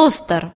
тостер.